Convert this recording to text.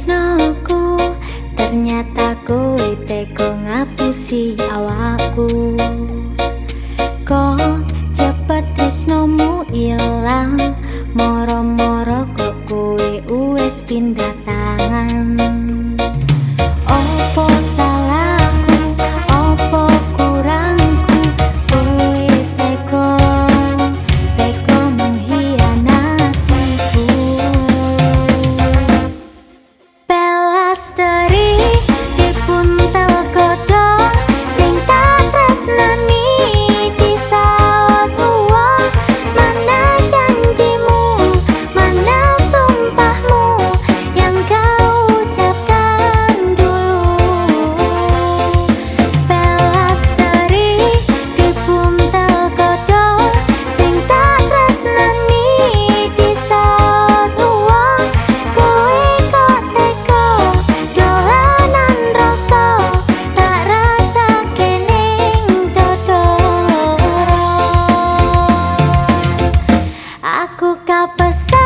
tresnoku ternyata kowe teko ngapusi awakku. Kok cepet tresnomu ilang moro-moro kok kowe wis pindah tangan? pa